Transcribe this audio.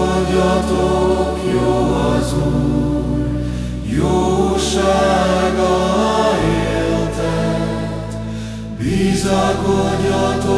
Vagyatok jó az Úr, jósága éltet, bizakodjatok.